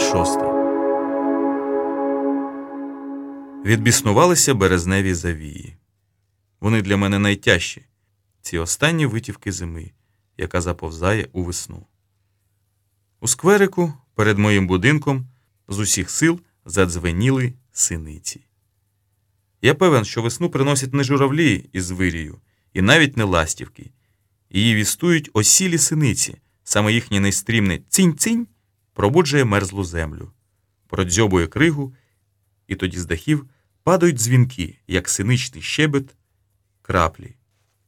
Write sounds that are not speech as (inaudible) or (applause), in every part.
шоста. Відбіснувалися березневі завії. Вони для мене найтяжчі, ці останні витівки зими, яка заповзає у весну. У скверику перед моїм будинком з усіх сил задзвеніли синиці. Я певен, що весну приносять не журавлі із вирію, і навіть не ластівки. Її вістують осілі синиці, саме їхнє найстрімне цінь-цінь пробуджує мерзлу землю, продзьобує кригу, і тоді з дахів падають дзвінки, як синичний щебет, краплі,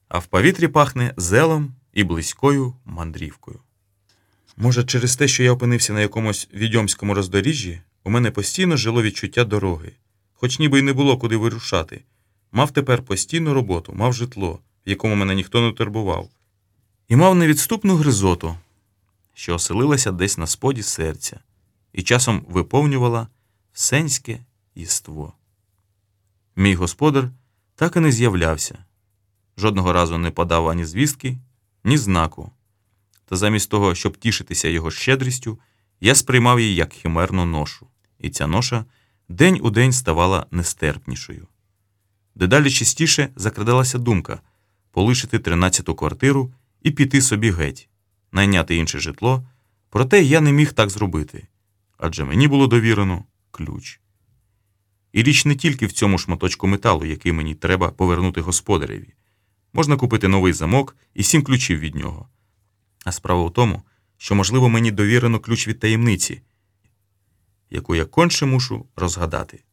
а в повітрі пахне зелом і близькою мандрівкою. Може, через те, що я опинився на якомусь відьомському роздоріжжі, у мене постійно жило відчуття дороги, хоч ніби й не було куди вирушати. Мав тепер постійну роботу, мав житло, в якому мене ніхто не турбував, і мав невідступну гризоту, що оселилася десь на споді серця, і часом виповнювала всенське єство. Мій господар так і не з'являвся, жодного разу не подав ані звістки, ні знаку. Та замість того, щоб тішитися його щедрістю, я сприймав її як химерну ношу, і ця ноша день у день ставала нестерпнішою. Дедалі частіше закрадалася думка полишити тринадцяту квартиру і піти собі геть, найняти інше житло, проте я не міг так зробити адже мені було довірено ключ. І річ не тільки в цьому шматочку металу, який мені треба повернути господареві. Можна купити новий замок і сім ключів від нього. А справа в тому, що, можливо, мені довірено ключ від таємниці, яку я конче мушу розгадати.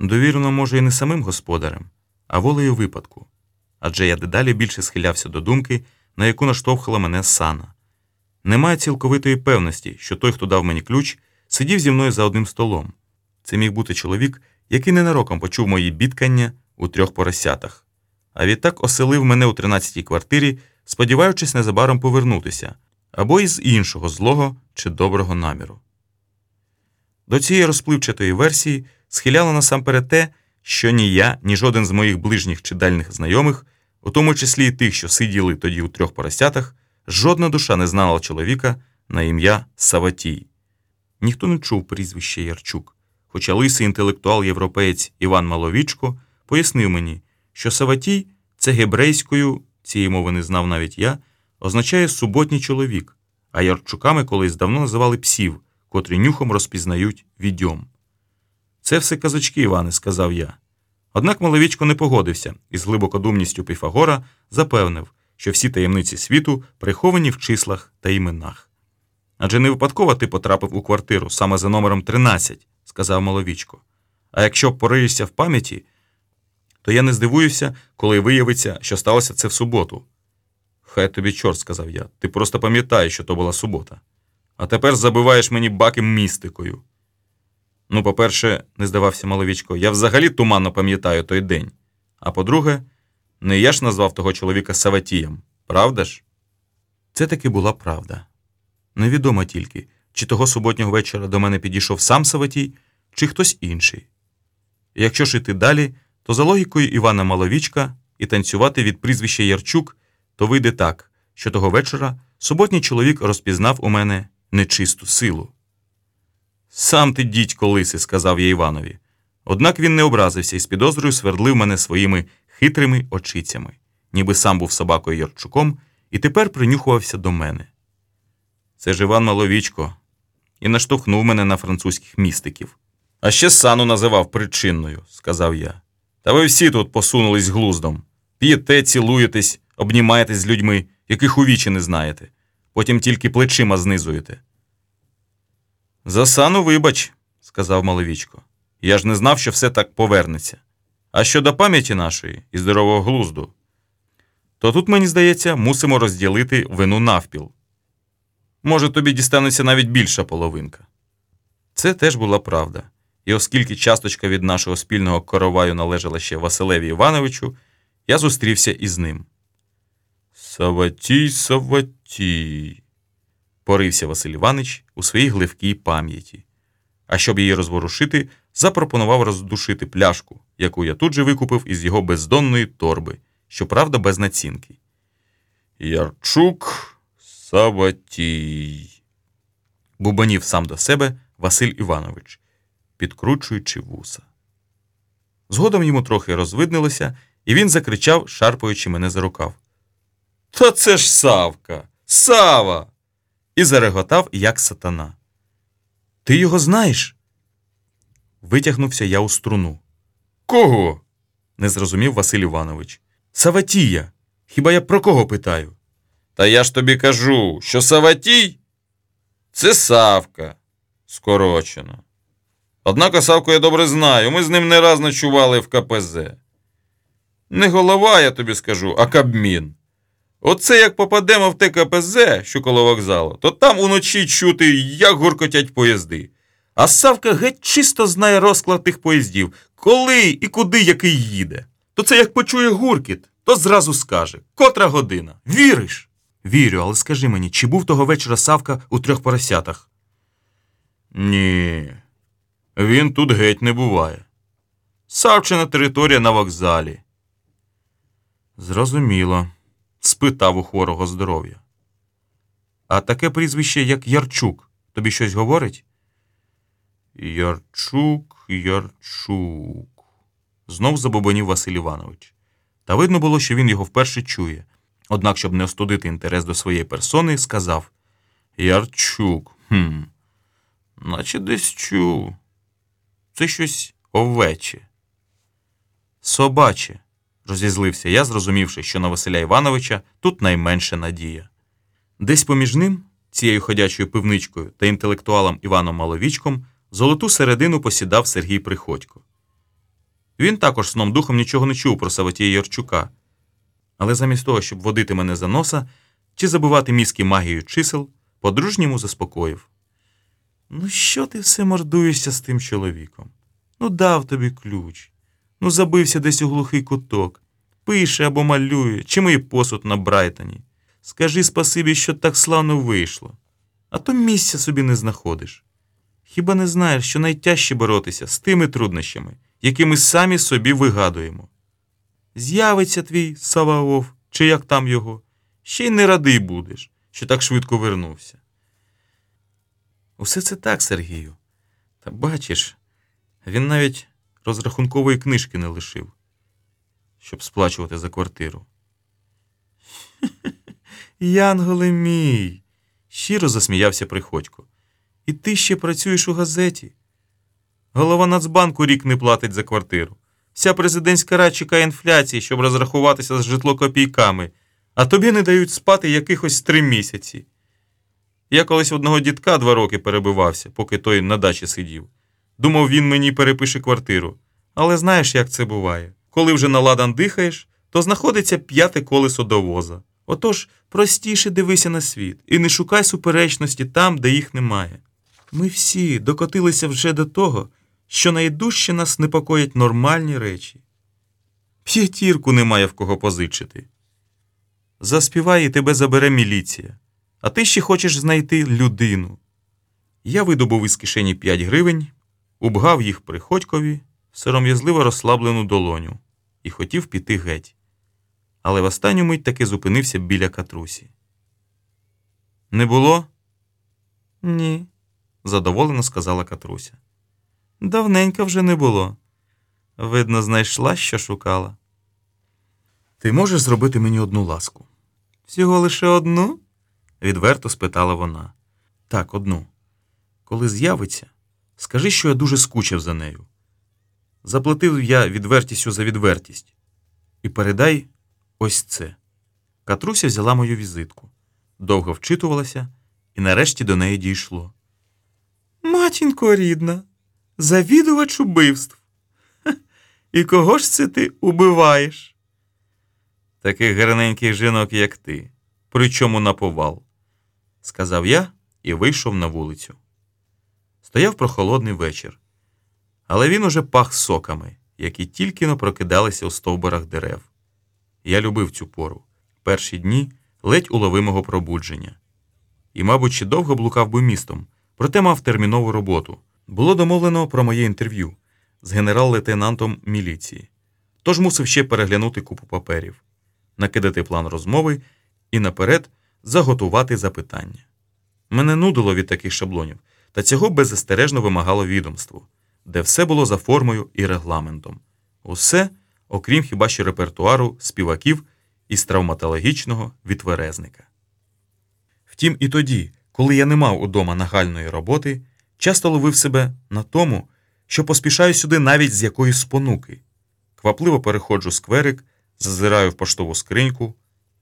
Довірено, може, і не самим господарем, а волею випадку. Адже я дедалі більше схилявся до думки, на яку наштовхала мене сана. Немає цілковитої певності, що той, хто дав мені ключ, сидів зі мною за одним столом. Це міг бути чоловік, який ненароком почув мої бідкання у трьох поросятах, а відтак оселив мене у тринадцятій квартирі, сподіваючись незабаром повернутися, або із іншого злого чи доброго наміру. До цієї розпливчатої версії схиляло насамперед те, що ні я, ні жоден з моїх ближніх чи дальніх знайомих, у тому числі й тих, що сиділи тоді у трьох поросятах, жодна душа не знала чоловіка на ім'я Саватій. Ніхто не чув прізвище Ярчук, хоча лисий інтелектуал-європеєць Іван Маловічко пояснив мені, що Саватій це гебрейською, цієї мови не знав навіть я, означає суботній чоловік, а Ярчуками колись давно називали псів, котрі нюхом розпізнають відьом. Це все казочки, Іване, сказав я. Однак Маловічко не погодився і з глибокодумністю Піфагора запевнив, що всі таємниці світу приховані в числах та іменах. Адже не випадково ти потрапив у квартиру саме за номером 13, сказав Маловічко. А якщо пориєшся в пам'яті, то я не здивуюся, коли виявиться, що сталося це в суботу. Хай тобі чорт, сказав я, ти просто пам'ятаєш, що то була субота. А тепер забиваєш мені баки містикою. Ну, по-перше, не здавався Маловічко, я взагалі туманно пам'ятаю той день. А по-друге, не я ж назвав того чоловіка Саватієм, правда ж? Це таки була правда. Невідомо тільки, чи того суботнього вечора до мене підійшов сам Саватій, чи хтось інший. Якщо ж іти далі, то за логікою Івана Маловічка і танцювати від прізвища Ярчук, то вийде так, що того вечора суботній чоловік розпізнав у мене нечисту силу. Сам ти дідько лиси, сказав я Іванові. Однак він не образився і з підозрою свердлив мене своїми хитрими очицями, ніби сам був собакою Ярчуком і тепер принюхувався до мене. Це ж Іван Маловічко і наштовхнув мене на французьких містиків. А ще сану називав причинною, сказав я. Та ви всі тут посунулись глуздом. П'єте, цілуєтесь, обнімаєтесь з людьми, яких у вічі не знаєте, потім тільки плечима знизуєте. За сану вибач, сказав Маловічко. Я ж не знав, що все так повернеться. А щодо пам'яті нашої і здорового глузду, то тут, мені здається, мусимо розділити вину навпіл. Може, тобі дістанеться навіть більша половинка. Це теж була правда. І оскільки часточка від нашого спільного короваю належала ще Василеві Івановичу, я зустрівся із ним. Саватій, Саватій, порився Василь Іванович у своїй гливкій пам'яті. А щоб її розворушити, запропонував роздушити пляшку, яку я тут же викупив із його бездонної торби, щоправда, без націнки. Ярчук Саватій. Бубанів сам до себе, Василь Іванович, підкручуючи вуса. Згодом йому трохи розвиднилося, і він закричав, шарпаючи мене за рукав. Та це ж Савка! Сава! І зареготав, як сатана. Ти його знаєш? Витягнувся я у струну. Кого? не зрозумів Василь Іванович. Саватія. Хіба я про кого питаю? Та я ж тобі кажу, що Саватій це Савка, скорочено. Однако Савку я добре знаю, ми з ним не раз ночували в КПЗ. Не голова, я тобі скажу, а кабмін. Оце як попадемо в те КПЗ, що коло вокзалу, то там уночі чути, як гуркотять поїзди. А Савка геть чисто знає розклад тих поїздів, коли і куди який їде. То це як почує гуркіт, то зразу скаже, котра година. Віриш? Вірю, але скажи мені, чи був того вечора Савка у трьох поросятах? Ні, він тут геть не буває. Савчина територія на вокзалі. Зрозуміло, спитав у хворого здоров'я. А таке прізвище, як Ярчук, тобі щось говорить? Ярчук, Ярчук. Знов забобонів Василь Іванович. Та видно було, що він його вперше чує. Однак, щоб не остудити інтерес до своєї персони, сказав Ярчук, хм, наче десь чув. Це щось овече. Собаче, розізлився я, зрозумівши, що на Василя Івановича тут найменша надія. Десь поміж ним, цією ходячою пивничкою та інтелектуалом Іваном Маловічком, золоту середину посідав Сергій Приходько. Він також сном духом нічого не чув про Саватія Ярчука, але замість того, щоб водити мене за носа чи забивати мізки магією чисел, по-дружньому заспокоїв. Ну, що ти все мордуєшся з тим чоловіком? Ну, дав тобі ключ. Ну, забився десь у глухий куток. Пише або малює, чи мої посуд на Брайтоні. Скажи спасибі, що так славно вийшло. А то місця собі не знаходиш. Хіба не знаєш, що найтяжче боротися з тими труднощами, які ми самі собі вигадуємо? З'явиться твій Саваоф, чи як там його, ще й не радий будеш, що так швидко вернувся. Усе це так, Сергію. Та бачиш, він навіть розрахункової книжки не лишив, щоб сплачувати за квартиру. (laughs) Янголе мій, щиро засміявся Приходько. І ти ще працюєш у газеті. Голова Нацбанку рік не платить за квартиру. Вся президентська рада чекає інфляції, щоб розрахуватися з житло копійками, а тобі не дають спати якихось три місяці. Я колись одного дітка два роки перебивався, поки той на дачі сидів. Думав, він мені перепише квартиру. Але знаєш, як це буває? Коли вже на ладан дихаєш, то знаходиться п'яте колесо до воза. Отож, простіше дивися на світ і не шукай суперечності там, де їх немає. Ми всі докотилися вже до того, що найдужче нас непокоять нормальні речі. П'ятірку немає в кого позичити. Заспівай і тебе забере міліція, а ти ще хочеш знайти людину. Я видобув із кишені п'ять гривень, убгав їх приходькові сором'язливо розслаблену долоню і хотів піти геть. Але в останню мить таки зупинився біля катрусі. Не було? Ні, задоволено сказала Катруся. Давненько вже не було. Видно, знайшла, що шукала. Ти можеш зробити мені одну ласку? Всього лише одну? відверто спитала вона. Так, одну. Коли з'явиться, скажи, що я дуже скучив за нею. Заплатив я відвертістю за відвертість. І передай ось це. Катруся взяла мою візитку, довго вчитувалася, і нарешті до неї дійшло. Матінко рідна, завідувач убивств. І кого ж це ти убиваєш? Таких гарненьких жінок, як ти, причому на повал, сказав я і вийшов на вулицю. Стояв прохолодний вечір, але він уже пах соками, які тільки но прокидалися у стовбурах дерев. Я любив цю пору, перші дні ледь уловимого пробудження. І, мабуть, ще довго блукав би містом, проте мав термінову роботу. Було домовлено про моє інтерв'ю з генерал-лейтенантом міліції, тож мусив ще переглянути купу паперів, накидати план розмови і наперед заготувати запитання. Мене нудило від таких шаблонів, Та цього беззастережно вимагало відомство, де все було за формою і регламентом. Усе, окрім хіба що репертуару співаків із травматологічного відверезника. Втім, і тоді, коли я не мав удома нагальної роботи, часто ловив себе на тому, що поспішаю сюди навіть з якоїсь спонуки. Квапливо переходжу скверик, зазираю в поштову скриньку,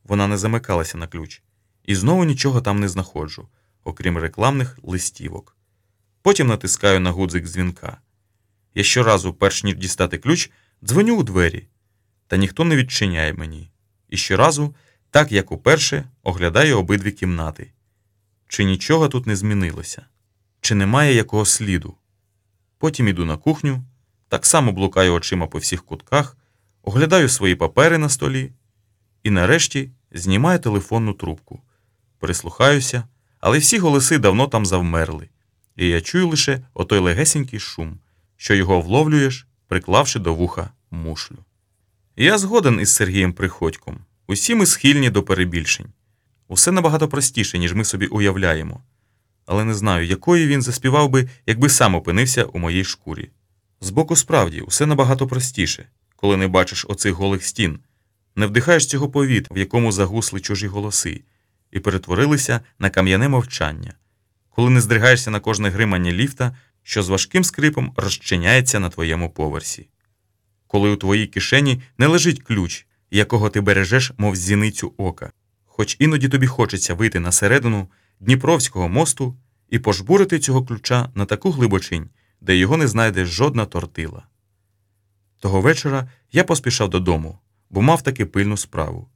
вона не замикалася на ключ, і знову нічого там не знаходжу, окрім рекламних листівок. Потім натискаю на гудзик дзвінка. Я щоразу, перш ніж дістати ключ, дзвоню у двері, та ніхто не відчиняє мені. І щоразу, так як уперше, оглядаю обидві кімнати. Чи нічого тут не змінилося, чи немає якого сліду. Потім іду на кухню, так само блукаю очима по всіх кутках, оглядаю свої папери на столі і нарешті знімаю телефонну трубку. Прислухаюся, але всі голоси давно там завмерли, і я чую лише отой легесенький шум, що його вловлюєш, приклавши до вуха мушлю. Я згоден із Сергієм Приходьком. Усі ми схильні до перебільшень. Усе набагато простіше, ніж ми собі уявляємо. Але не знаю, якої він заспівав би, якби сам опинився у моїй шкурі. Збоку справді, усе набагато простіше, коли не бачиш оцих голих стін, не вдихаєш цього повітря, в якому загусли чужі голоси, і перетворилися на кам'яне мовчання, коли не здригаєшся на кожне гримання ліфта, що з важким скрипом розчиняється на твоєму поверсі, коли у твоїй кишені не лежить ключ, якого ти бережеш, мов зіницю ока, хоч іноді тобі хочеться вийти на середину Дніпровського мосту і пожбурити цього ключа на таку глибочинь, де його не знайде жодна тортила. Того вечора я поспішав додому, бо мав таки пильну справу.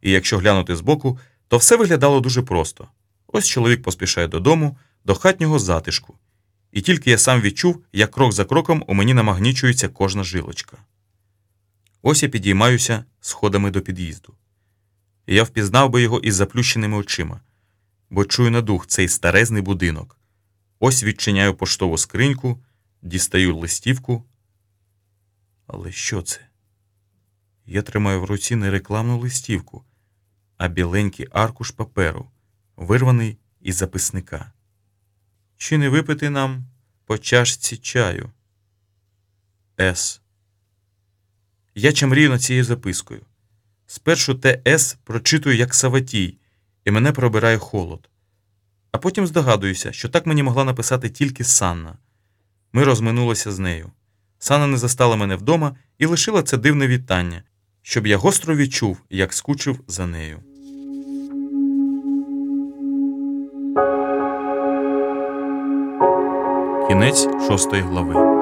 І якщо глянути збоку, то все виглядало дуже просто. Ось чоловік поспішає додому, до хатнього затишку, і тільки я сам відчув, як крок за кроком у мені намагнічується кожна жилочка. Ось я підіймаюся сходами до під'їзду. Я впізнав би його із заплющеними очима, бо чую на дух цей старезний будинок. Ось відчиняю поштову скриньку, дістаю листівку. Але що це? Я тримаю в руці не рекламну листівку, а біленький аркуш паперу, вирваний із записника. Чи не випити нам по чашці чаю? С. Я чамрію над цією запискою. Спершу ТС прочитую як Саватій, і мене пробирає холод. А потім здогадуюся, що так мені могла написати тільки Санна. Ми розминулися з нею. Санна не застала мене вдома і лишила це дивне вітання, щоб я гостро відчув, як скучив за нею. Кінець шостої глави.